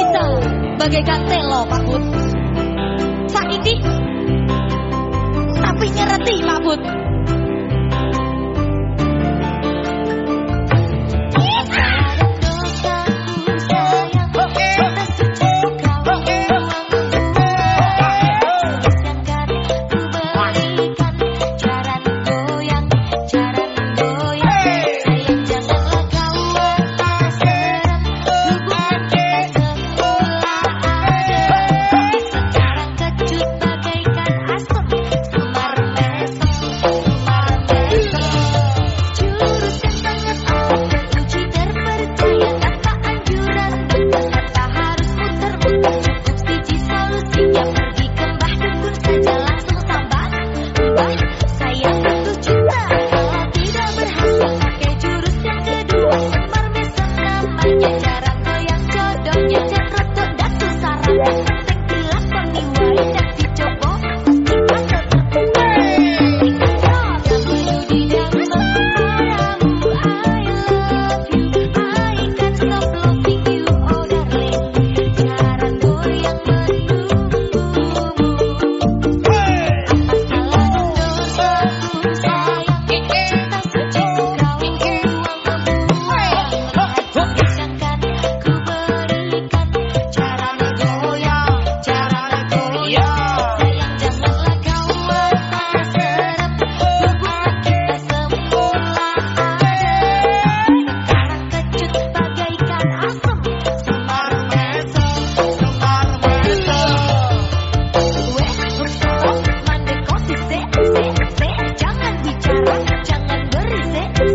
Isa bagaikan telo Pak Bud. Saiki tapi nyereti Pak Bud. cuchara.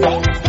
Thank you.